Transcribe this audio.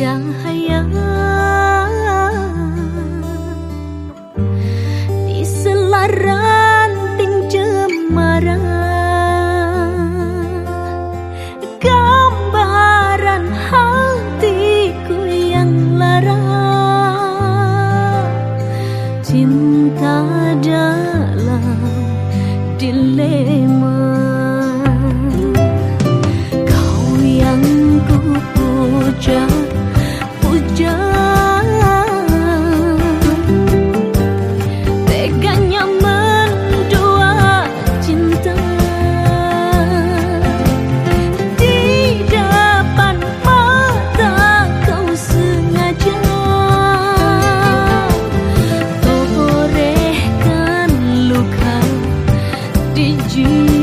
cahaya. Di selaranting cemara gambaran hatiku yang lara. Cinta dalam dilema 句